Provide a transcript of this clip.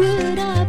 बुरा